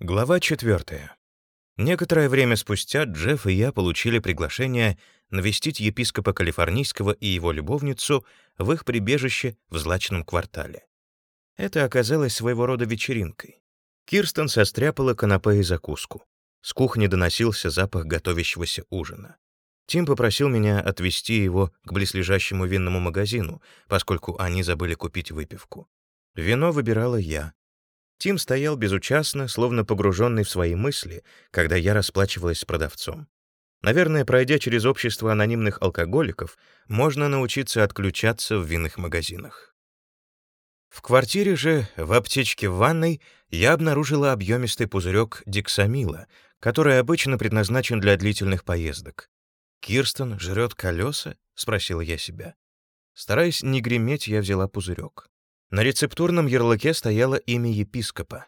Глава 4. Некоторое время спустя Джефф и я получили приглашение навестить епископа Калифорнийского и его любовницу в их прибежище в злачном квартале. Это оказалось своего рода вечеринкой. Кирстен состряпала канапе и закуску. С кухни доносился запах готовящегося ужина. Тим попросил меня отвезти его к близлежащему винному магазину, поскольку они забыли купить выпивку. Вино выбирала я. Тим стоял безучастно, словно погруженный в свои мысли, когда я расплачивалась с продавцом. Наверное, пройдя через общество анонимных алкоголиков, можно научиться отключаться в винных магазинах. В квартире же, в аптечке в ванной, я обнаружила объемистый пузырек диксамила, который обычно предназначен для длительных поездок. «Кирстен жрет колеса?» — спросила я себя. Стараясь не греметь, я взяла пузырек. На рецептурном ярлыке стояло имя епископа.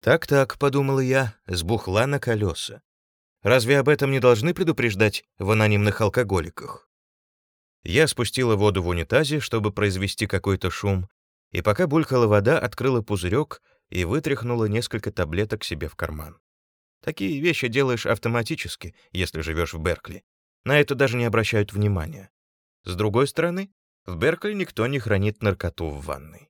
«Так-так», — подумала я, — сбухла на колеса. Разве об этом не должны предупреждать в анонимных алкоголиках? Я спустила воду в унитазе, чтобы произвести какой-то шум, и пока булькала вода, открыла пузырек и вытряхнула несколько таблеток себе в карман. Такие вещи делаешь автоматически, если живешь в Беркли. На это даже не обращают внимания. С другой стороны, в Беркли никто не хранит наркоту в ванной.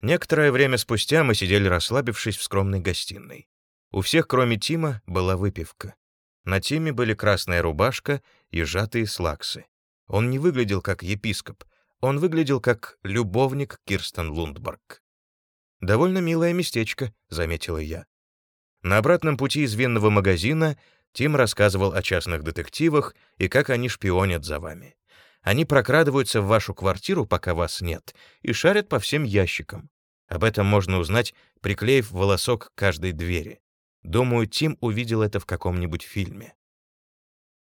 Некоторое время спустя мы сидели расслабившись в скромной гостиной. У всех, кроме Тима, была выпивка. На Тиме были красная рубашка и сжатые слаксы. Он не выглядел как епископ, он выглядел как любовник Кирстен Лундберг. «Довольно милое местечко», — заметила я. На обратном пути из винного магазина Тим рассказывал о частных детективах и как они шпионят за вами. Они прокрадываются в вашу квартиру, пока вас нет, и шарят по всем ящикам. Об этом можно узнать, приклеив волосок к каждой двери. Думаю, Тим увидел это в каком-нибудь фильме.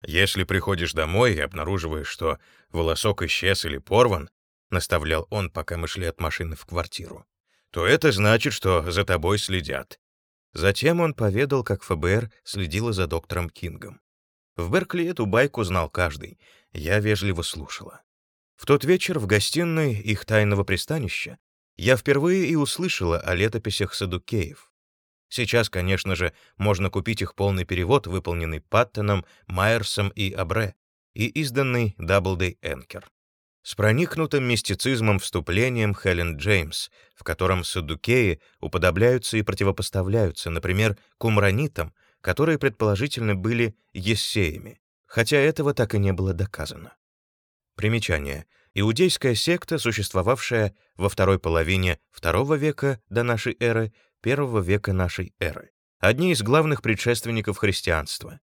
«Если приходишь домой и обнаруживаешь, что волосок исчез или порван», наставлял он, пока мы шли от машины в квартиру, то это значит, что за тобой следят. Затем он поведал, как ФБР следило за доктором Кингом. В Беркли эту байку знал каждый. Я вежливо слушала. В тот вечер в гостиной их тайного пристанища я впервые и услышала о летописях Садукеев. Сейчас, конечно же, можно купить их полный перевод, выполненный Паттоном, Майерсом и Абре, и изданный Даблдей Энкер с проникнутым мистицизмом вступлением Хелен Джеймс, в котором саддукеи уподобляются и противопоставляются, например, кумранитам, которые предположительно были ессеями, хотя этого так и не было доказано. Примечание. Иудейская секта, существовавшая во второй половине II века до нашей эры, первого века нашей эры. Одни из главных предшественников христианства.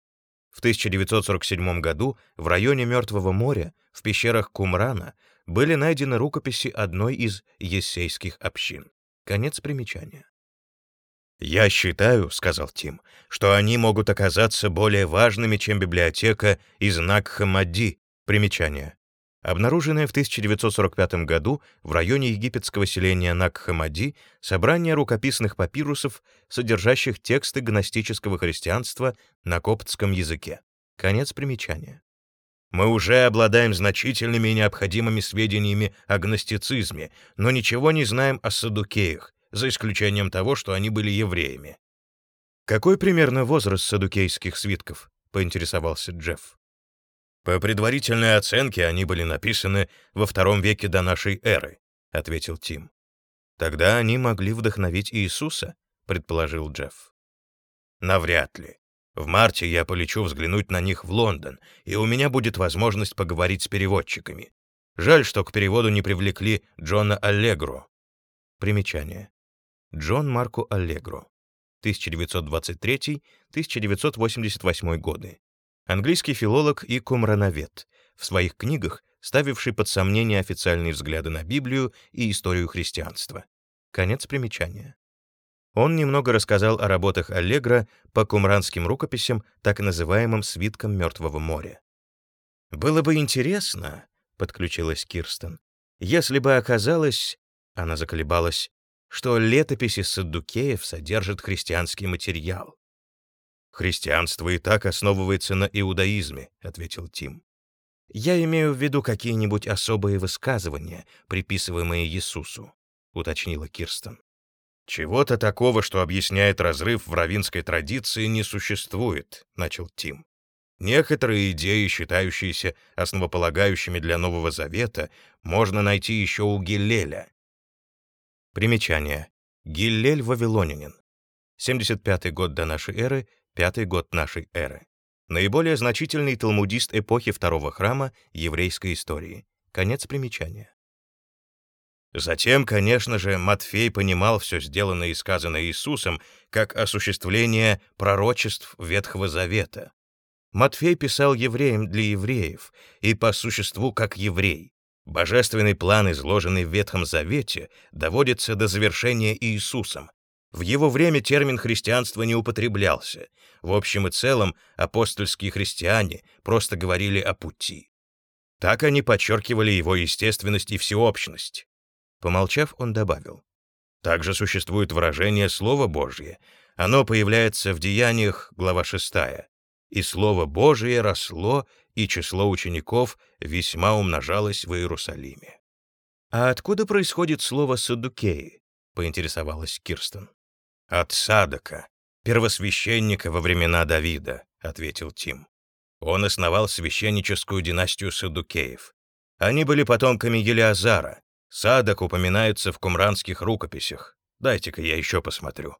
В 1947 году в районе Мертвого моря, в пещерах Кумрана, были найдены рукописи одной из ессейских общин. Конец примечания. «Я считаю, — сказал Тим, — что они могут оказаться более важными, чем библиотека из Накхамади. Примечание обнаруженное в 1945 году в районе египетского селения Накхамади собрание рукописных папирусов, содержащих тексты гностического христианства на коптском языке. Конец примечания. Мы уже обладаем значительными и необходимыми сведениями о гностицизме, но ничего не знаем о садукеях, за исключением того, что они были евреями. «Какой примерно возраст садукейских свитков?» — поинтересовался Джефф. По предварительной оценке они были написаны во втором веке до нашей эры, ответил Тим. Тогда они могли вдохновить Иисуса, предположил Джефф. Навряд ли. В марте я полечу взглянуть на них в Лондон, и у меня будет возможность поговорить с переводчиками. Жаль, что к переводу не привлекли Джона Аллегро. Примечание. Джон Марко Аллегро. 1923-1988 годы английский филолог и кумрановед, в своих книгах ставивший под сомнение официальные взгляды на Библию и историю христианства. Конец примечания. Он немного рассказал о работах Аллегра по кумранским рукописям, так называемым «свиткам Мертвого моря». «Было бы интересно», — подключилась Кирстен, «если бы оказалось...» — она заколебалась, что летописи Саддукеев содержат христианский материал. «Христианство и так основывается на иудаизме», — ответил Тим. «Я имею в виду какие-нибудь особые высказывания, приписываемые Иисусу», — уточнила Кирстен. «Чего-то такого, что объясняет разрыв в равинской традиции, не существует», — начал Тим. Некоторые идеи, считающиеся основополагающими для Нового Завета, можно найти еще у Гиллеля. Примечание. Гиллель Вавилонянин. 75 год до нашей эры, 5 год нашей эры. Наиболее значительный талмудист эпохи Второго храма еврейской истории. Конец примечания. Затем, конечно же, Матфей понимал все сделанное и сказанное Иисусом как осуществление пророчеств Ветхого Завета. Матфей писал евреям для евреев и по существу как еврей. Божественный план, изложенный в Ветхом Завете, доводится до завершения Иисусом. В его время термин христианство не употреблялся. В общем и целом апостольские христиане просто говорили о пути. Так они подчеркивали его естественность и всеобщность. Помолчав, он добавил. Также существует выражение «Слово Божье». Оно появляется в Деяниях, глава 6. «И Слово Божие росло, и число учеников весьма умножалось в Иерусалиме». «А откуда происходит слово «садукеи»?» — поинтересовалась Кирстен. «От Садака, первосвященника во времена Давида», — ответил Тим. Он основал священническую династию Садукеев. Они были потомками Елиазара, Садок упоминается в кумранских рукописях. Дайте-ка я еще посмотрю».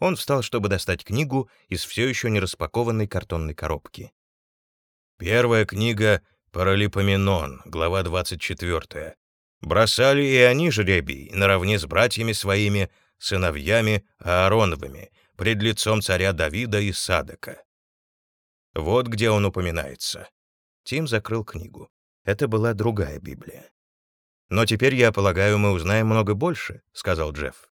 Он встал, чтобы достать книгу из все еще не распакованной картонной коробки. Первая книга «Паралипоменон», глава 24. Бросали и они жребий, наравне с братьями своими, сыновьями Аароновыми, пред лицом царя Давида и Садока. Вот где он упоминается. Тим закрыл книгу. Это была другая Библия. «Но теперь, я полагаю, мы узнаем много больше», — сказал Джефф.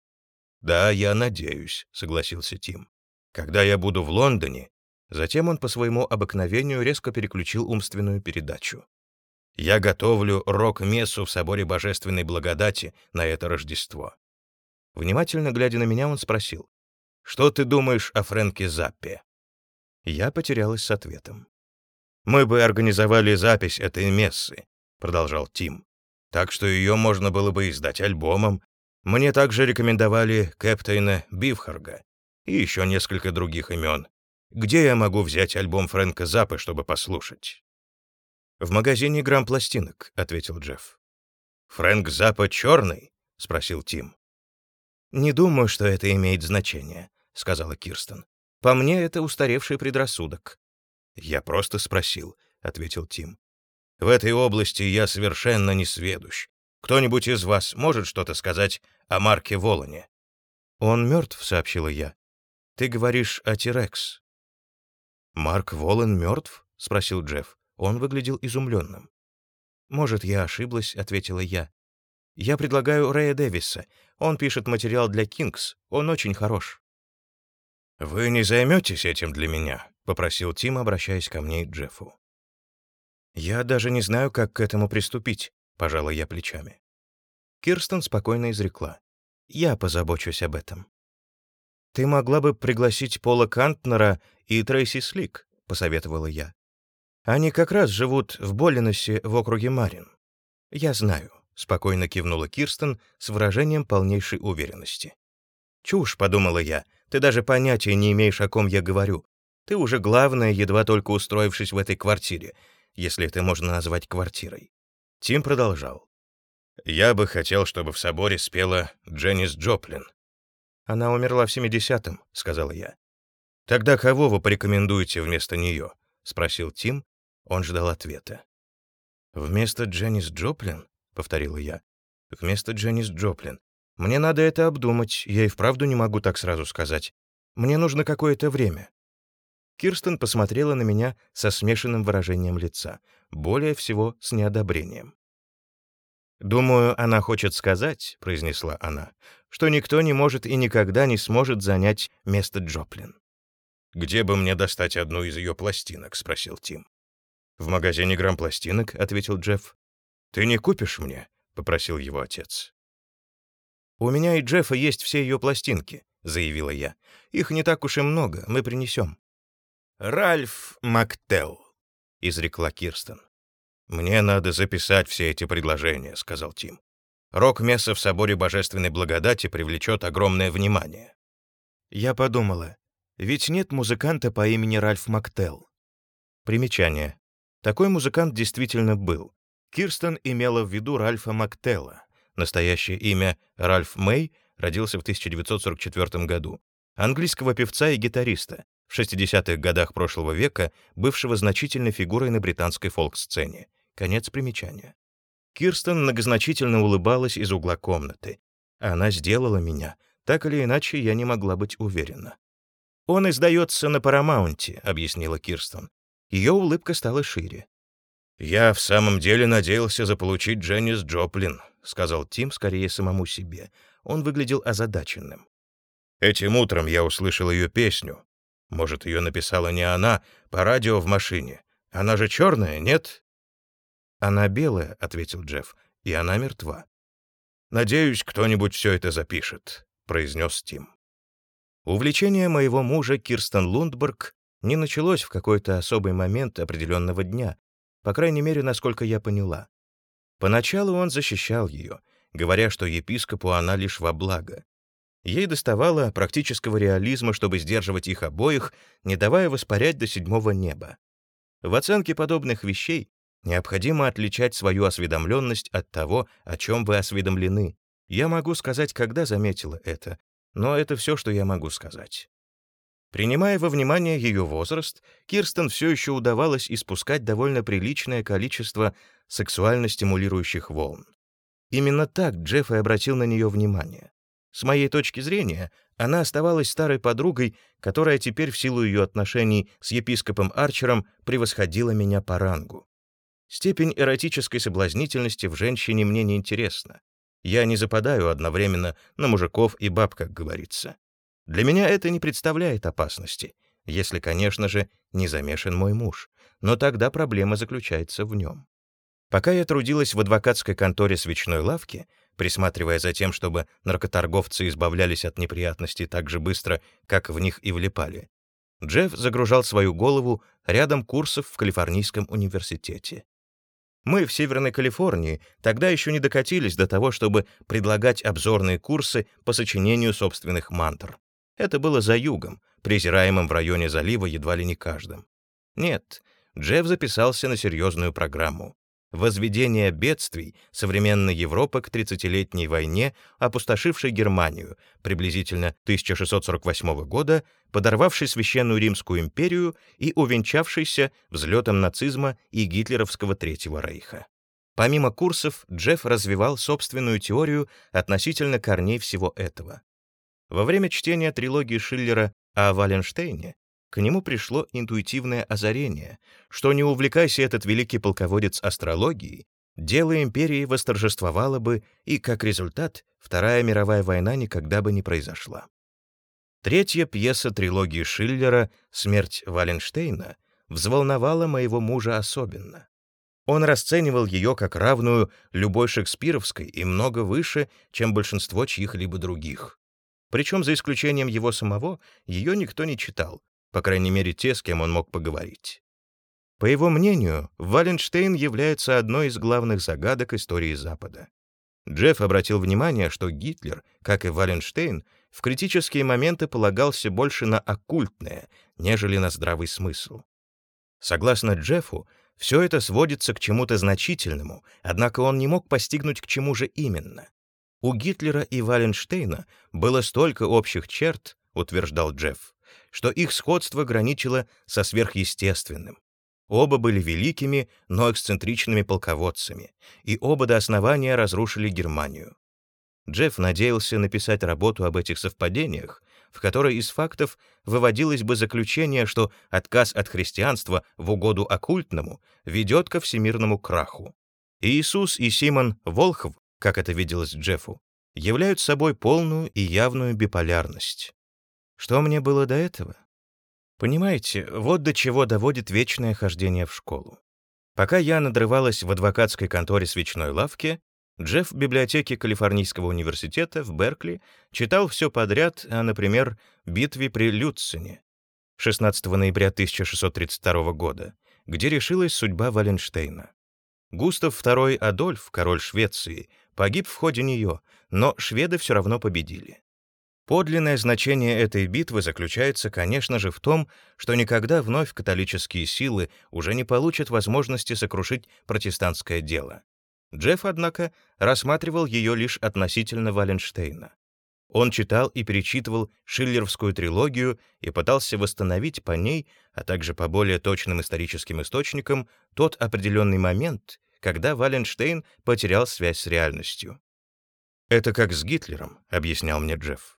«Да, я надеюсь», — согласился Тим. «Когда я буду в Лондоне...» Затем он по своему обыкновению резко переключил умственную передачу. «Я готовлю рок-мессу в Соборе Божественной Благодати на это Рождество». Внимательно глядя на меня, он спросил, «Что ты думаешь о Фрэнке Заппе?» Я потерялась с ответом. «Мы бы организовали запись этой мессы», — продолжал Тим так что ее можно было бы издать альбомом. Мне также рекомендовали Кэптейна Бифхарга и еще несколько других имен. Где я могу взять альбом Фрэнка Заппы, чтобы послушать?» «В магазине грамм пластинок», — ответил Джефф. «Фрэнк Заппа черный?» — спросил Тим. «Не думаю, что это имеет значение», — сказала Кирстен. «По мне, это устаревший предрассудок». «Я просто спросил», — ответил Тим. В этой области я совершенно не сведущ. Кто-нибудь из вас может что-то сказать о Марке Волане?» «Он мертв», — сообщила я. «Ты говоришь о Тирекс». «Марк Волан мертв?» — спросил Джефф. Он выглядел изумленным. «Может, я ошиблась», — ответила я. «Я предлагаю Рэя Дэвиса. Он пишет материал для Кингс. Он очень хорош». «Вы не займетесь этим для меня?» — попросил Тим, обращаясь ко мне и Джеффу. «Я даже не знаю, как к этому приступить», — пожала я плечами. Кирстен спокойно изрекла. «Я позабочусь об этом». «Ты могла бы пригласить Пола Кантнера и Трейси Слик», — посоветовала я. «Они как раз живут в Боллиносе в округе Марин». «Я знаю», — спокойно кивнула Кирстен с выражением полнейшей уверенности. «Чушь», — подумала я, — «ты даже понятия не имеешь, о ком я говорю. Ты уже главная, едва только устроившись в этой квартире, если это можно назвать квартирой. Тим продолжал. «Я бы хотел, чтобы в соборе спела Дженнис Джоплин». «Она умерла в 70-м», — сказал я. «Тогда кого вы порекомендуете вместо нее?» — спросил Тим. Он ждал ответа. «Вместо Дженнис Джоплин?» — повторила я. «Вместо Дженнис Джоплин. Мне надо это обдумать, я и вправду не могу так сразу сказать. Мне нужно какое-то время. Кирстен посмотрела на меня со смешанным выражением лица, более всего с неодобрением. «Думаю, она хочет сказать», — произнесла она, «что никто не может и никогда не сможет занять место Джоплин». «Где бы мне достать одну из ее пластинок?» — спросил Тим. «В магазине грамм пластинок», — ответил Джефф. «Ты не купишь мне?» — попросил его отец. «У меня и Джеффа есть все ее пластинки», — заявила я. «Их не так уж и много, мы принесем». «Ральф Мактел», — изрекла Кирстен. «Мне надо записать все эти предложения», — сказал Тим. Рок-месса в соборе Божественной Благодати привлечет огромное внимание. Я подумала, ведь нет музыканта по имени Ральф Мактел. Примечание. Такой музыкант действительно был. Кирстен имела в виду Ральфа Мактелла. Настоящее имя Ральф Мэй родился в 1944 году. Английского певца и гитариста, в 60-х годах прошлого века бывшего значительной фигурой на британской фолк-сцене. Конец примечания. Кирстен многозначительно улыбалась из угла комнаты. Она сделала меня. Так или иначе, я не могла быть уверена. «Он издается на Парамаунте», — объяснила Кирстен. Ее улыбка стала шире. «Я в самом деле надеялся заполучить Дженнис Джоплин», — сказал Тим скорее самому себе. Он выглядел озадаченным. «Этим утром я услышал ее песню. Может, ее написала не она, по радио в машине. Она же черная, нет?» «Она белая», — ответил Джефф, — «и она мертва». «Надеюсь, кто-нибудь все это запишет», — произнес Тим. Увлечение моего мужа Кирстен Лундберг не началось в какой-то особый момент определенного дня, по крайней мере, насколько я поняла. Поначалу он защищал ее, говоря, что епископу она лишь во благо. Ей доставало практического реализма, чтобы сдерживать их обоих, не давая воспарять до седьмого неба. В оценке подобных вещей Необходимо отличать свою осведомленность от того, о чем вы осведомлены. Я могу сказать, когда заметила это, но это все, что я могу сказать. Принимая во внимание ее возраст, Кирстен все еще удавалось испускать довольно приличное количество сексуально стимулирующих волн. Именно так Джефф и обратил на нее внимание. С моей точки зрения, она оставалась старой подругой, которая теперь в силу ее отношений с епископом Арчером превосходила меня по рангу. Степень эротической соблазнительности в женщине мне не интересна. Я не западаю одновременно на мужиков и баб, как говорится. Для меня это не представляет опасности, если, конечно же, не замешан мой муж, но тогда проблема заключается в нем. Пока я трудилась в адвокатской конторе свечной лавки, присматривая за тем, чтобы наркоторговцы избавлялись от неприятностей так же быстро, как в них и влипали, Джефф загружал свою голову рядом курсов в Калифорнийском университете. Мы в Северной Калифорнии тогда еще не докатились до того, чтобы предлагать обзорные курсы по сочинению собственных мантр. Это было за югом, презираемым в районе залива едва ли не каждым. Нет, Джефф записался на серьезную программу. Возведение бедствий современной Европы к 30-летней войне, опустошившей Германию, приблизительно 1648 года, подорвавшей Священную Римскую империю и увенчавшейся взлетом нацизма и гитлеровского Третьего Рейха. Помимо курсов, Джефф развивал собственную теорию относительно корней всего этого. Во время чтения трилогии Шиллера о Валенштейне к нему пришло интуитивное озарение, что не увлекайся этот великий полководец астрологией, дело империи восторжествовало бы, и, как результат, Вторая мировая война никогда бы не произошла. Третья пьеса трилогии Шиллера «Смерть Валенштейна» взволновала моего мужа особенно. Он расценивал ее как равную любой шекспировской и много выше, чем большинство чьих-либо других. Причем, за исключением его самого, ее никто не читал, по крайней мере, те, с кем он мог поговорить. По его мнению, Валенштейн является одной из главных загадок истории Запада. Джефф обратил внимание, что Гитлер, как и Валенштейн, в критические моменты полагался больше на оккультное, нежели на здравый смысл. Согласно Джеффу, все это сводится к чему-то значительному, однако он не мог постигнуть, к чему же именно. У Гитлера и Валенштейна было столько общих черт, утверждал Джефф, что их сходство граничило со сверхъестественным. Оба были великими, но эксцентричными полководцами, и оба до основания разрушили Германию. Джефф надеялся написать работу об этих совпадениях, в которой из фактов выводилось бы заключение, что отказ от христианства в угоду оккультному ведет ко всемирному краху. Иисус и Симон Волхов, как это виделось Джеффу, являются собой полную и явную биполярность. Что мне было до этого? Понимаете, вот до чего доводит вечное хождение в школу. Пока я надрывалась в адвокатской конторе свечной лавки, Джефф в библиотеке Калифорнийского университета в Беркли читал все подряд о, например, битве при Люцине 16 ноября 1632 года, где решилась судьба Валенштейна. Густав II Адольф, король Швеции, погиб в ходе нее, но шведы все равно победили. Подлинное значение этой битвы заключается, конечно же, в том, что никогда вновь католические силы уже не получат возможности сокрушить протестантское дело. Джефф, однако, рассматривал ее лишь относительно Валенштейна. Он читал и перечитывал шиллеровскую трилогию и пытался восстановить по ней, а также по более точным историческим источникам, тот определенный момент, когда Валенштейн потерял связь с реальностью. «Это как с Гитлером», — объяснял мне Джефф.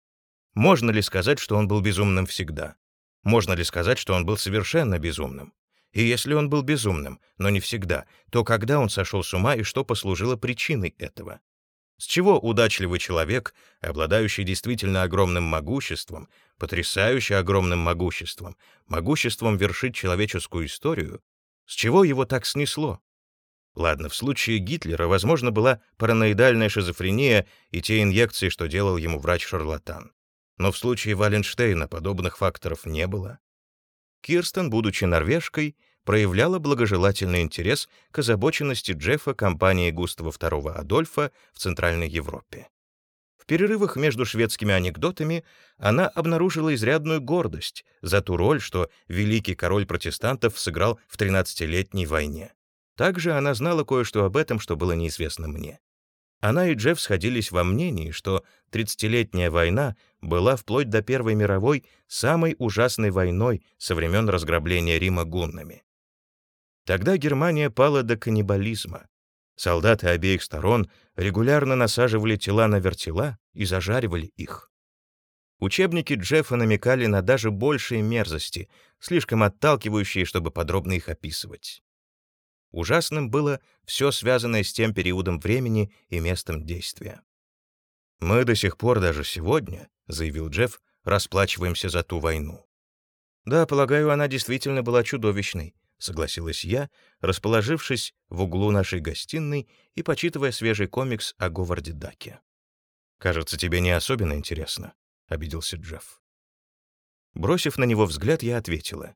Можно ли сказать, что он был безумным всегда? Можно ли сказать, что он был совершенно безумным? И если он был безумным, но не всегда, то когда он сошел с ума и что послужило причиной этого? С чего удачливый человек, обладающий действительно огромным могуществом, потрясающе огромным могуществом, могуществом вершить человеческую историю, с чего его так снесло? Ладно, в случае Гитлера, возможно, была параноидальная шизофрения и те инъекции, что делал ему врач-шарлатан. Но в случае Валенштейна подобных факторов не было. Кирстен, будучи норвежкой, проявляла благожелательный интерес к озабоченности Джеффа компании Густава II Адольфа в Центральной Европе. В перерывах между шведскими анекдотами она обнаружила изрядную гордость за ту роль, что великий король протестантов сыграл в 13-летней войне. Также она знала кое-что об этом, что было неизвестно мне. Она и Джефф сходились во мнении, что 30-летняя война была вплоть до Первой мировой самой ужасной войной со времен разграбления Рима гуннами. Тогда Германия пала до каннибализма. Солдаты обеих сторон регулярно насаживали тела на вертела и зажаривали их. Учебники Джеффа намекали на даже большие мерзости, слишком отталкивающие, чтобы подробно их описывать. Ужасным было все связанное с тем периодом времени и местом действия. «Мы до сих пор даже сегодня», — заявил Джефф, — «расплачиваемся за ту войну». «Да, полагаю, она действительно была чудовищной», — согласилась я, расположившись в углу нашей гостиной и почитывая свежий комикс о Говарде Даке. «Кажется, тебе не особенно интересно», — обиделся Джефф. Бросив на него взгляд, я ответила.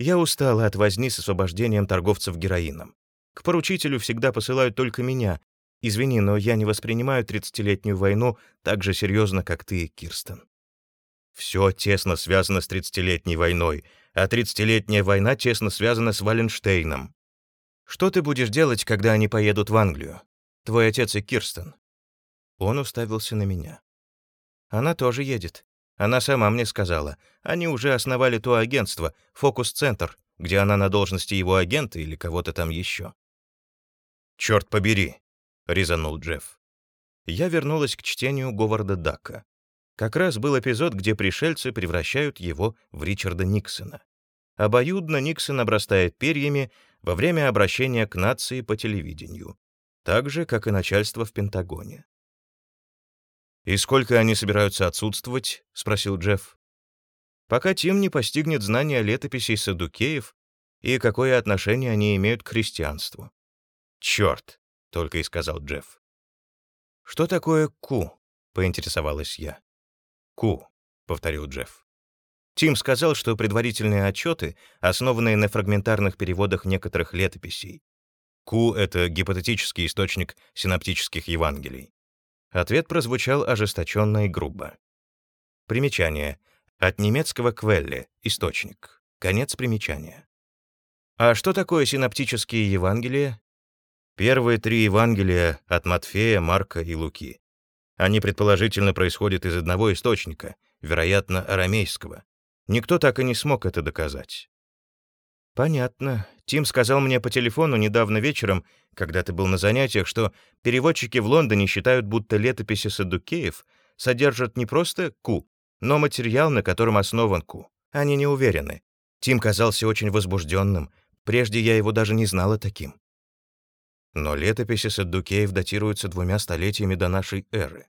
Я устала от возни с освобождением торговцев героином. К поручителю всегда посылают только меня. Извини, но я не воспринимаю тридцатилетнюю войну так же серьезно, как ты, Кирстен. Все тесно связано с тридцатилетней войной, а тридцатилетняя война тесно связана с Валенштейном. Что ты будешь делать, когда они поедут в Англию? Твой отец и Кирстен. Он уставился на меня. Она тоже едет. Она сама мне сказала. Они уже основали то агентство, фокус-центр, где она на должности его агента или кого-то там еще. «Черт побери!» — резанул Джефф. Я вернулась к чтению Говарда Дака. Как раз был эпизод, где пришельцы превращают его в Ричарда Никсона. Обоюдно Никсон обрастает перьями во время обращения к нации по телевидению, так же, как и начальство в Пентагоне. «И сколько они собираются отсутствовать?» — спросил Джефф. «Пока Тим не постигнет знания летописей садукеев и какое отношение они имеют к христианству». «Черт!» — только и сказал Джефф. «Что такое ку?» — поинтересовалась я. «Ку», — повторил Джефф. Тим сказал, что предварительные отчеты, основанные на фрагментарных переводах некоторых летописей. Ку — это гипотетический источник синаптических Евангелий. Ответ прозвучал ожесточенно и грубо. Примечание. От немецкого «квелле» — источник. Конец примечания. А что такое синаптические Евангелия? Первые три Евангелия от Матфея, Марка и Луки. Они предположительно происходят из одного источника, вероятно, арамейского. Никто так и не смог это доказать. Понятно. Тим сказал мне по телефону недавно вечером, когда ты был на занятиях, что переводчики в Лондоне считают, будто летописи Садукеев содержат не просто ку, но материал, на котором основан ку. Они не уверены. Тим казался очень возбужденным. Прежде я его даже не знала таким. Но летописи Саддукеев датируются двумя столетиями до нашей эры.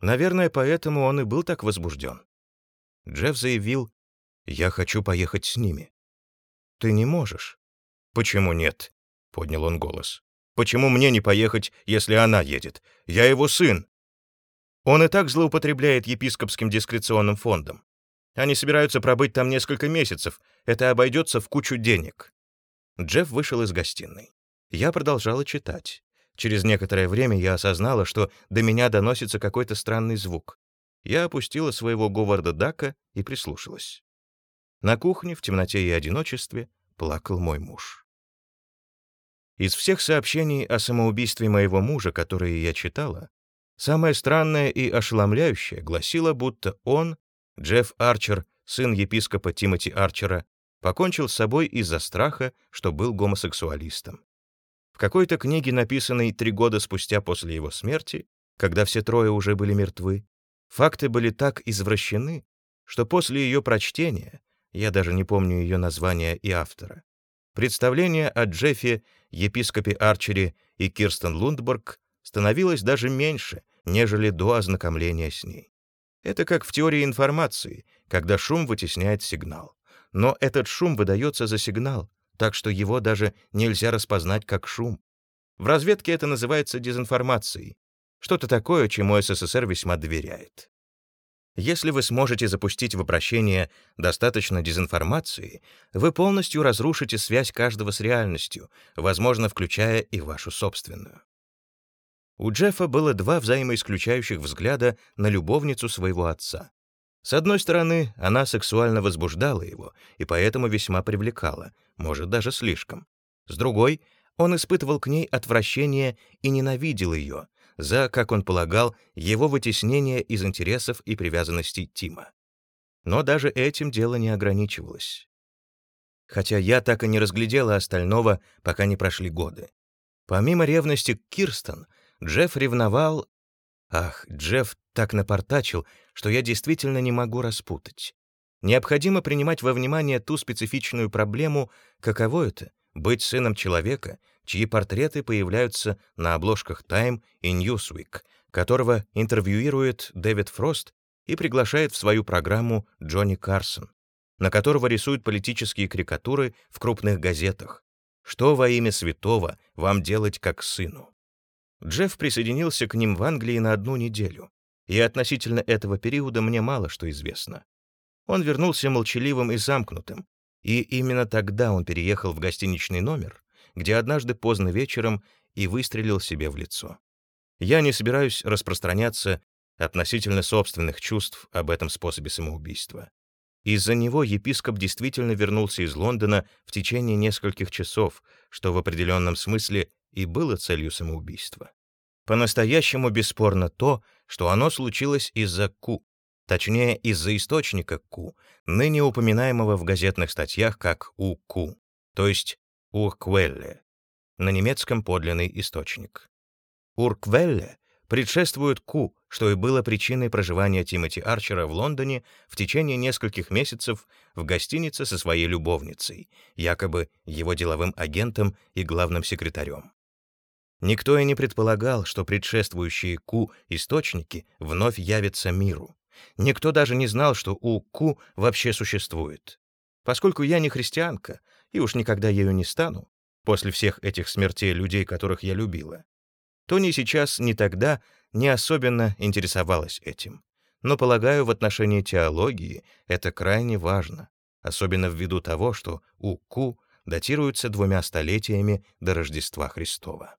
Наверное, поэтому он и был так возбужден. Джефф заявил, «Я хочу поехать с ними». «Ты не можешь». «Почему нет?» — поднял он голос. «Почему мне не поехать, если она едет? Я его сын!» Он и так злоупотребляет епископским дискреционным фондом. Они собираются пробыть там несколько месяцев. Это обойдется в кучу денег. Джефф вышел из гостиной. Я продолжала читать. Через некоторое время я осознала, что до меня доносится какой-то странный звук. Я опустила своего Говарда Дака и прислушалась. На кухне, в темноте и одиночестве, плакал мой муж. Из всех сообщений о самоубийстве моего мужа, которые я читала, самое странное и ошеломляющее гласило, будто он, Джефф Арчер, сын епископа Тимоти Арчера, покончил с собой из-за страха, что был гомосексуалистом. В какой-то книге, написанной три года спустя после его смерти, когда все трое уже были мертвы, факты были так извращены, что после ее прочтения, я даже не помню ее название и автора, представление о Джеффе, епископе Арчере и Кирстен Лундборг становилось даже меньше, нежели до ознакомления с ней. Это как в теории информации, когда шум вытесняет сигнал. Но этот шум выдается за сигнал, так что его даже нельзя распознать как шум. В разведке это называется дезинформацией, что-то такое, чему СССР весьма доверяет. Если вы сможете запустить в обращение достаточно дезинформации, вы полностью разрушите связь каждого с реальностью, возможно, включая и вашу собственную. У Джеффа было два взаимоисключающих взгляда на любовницу своего отца. С одной стороны, она сексуально возбуждала его и поэтому весьма привлекала, может, даже слишком. С другой, он испытывал к ней отвращение и ненавидел ее за, как он полагал, его вытеснение из интересов и привязанностей Тима. Но даже этим дело не ограничивалось. Хотя я так и не разглядела остального, пока не прошли годы. Помимо ревности к Кирстен, Джефф ревновал... Ах, Джефф так напортачил, что я действительно не могу распутать. Необходимо принимать во внимание ту специфичную проблему, каково это — быть сыном человека, чьи портреты появляются на обложках Time и Newsweek, которого интервьюирует Дэвид Фрост и приглашает в свою программу Джонни Карсон, на которого рисуют политические карикатуры в крупных газетах. Что во имя святого вам делать как сыну? Джефф присоединился к ним в Англии на одну неделю, и относительно этого периода мне мало что известно. Он вернулся молчаливым и замкнутым, и именно тогда он переехал в гостиничный номер, где однажды поздно вечером и выстрелил себе в лицо. Я не собираюсь распространяться относительно собственных чувств об этом способе самоубийства. Из-за него епископ действительно вернулся из Лондона в течение нескольких часов, что в определенном смысле и было целью самоубийства. По-настоящему бесспорно то, что оно случилось из-за Ку, точнее, из-за источника Ку, ныне упоминаемого в газетных статьях как УКУ, то есть Урквелле, на немецком подлинный источник. Урквелле предшествует Ку, что и было причиной проживания Тимоти Арчера в Лондоне в течение нескольких месяцев в гостинице со своей любовницей, якобы его деловым агентом и главным секретарем. Никто и не предполагал, что предшествующие Ку источники вновь явятся миру. Никто даже не знал, что у Ку вообще существует. Поскольку я не христианка, и уж никогда ею не стану, после всех этих смертей людей, которых я любила, то ни сейчас, ни тогда не особенно интересовалась этим. Но, полагаю, в отношении теологии это крайне важно, особенно ввиду того, что у Ку датируется двумя столетиями до Рождества Христова.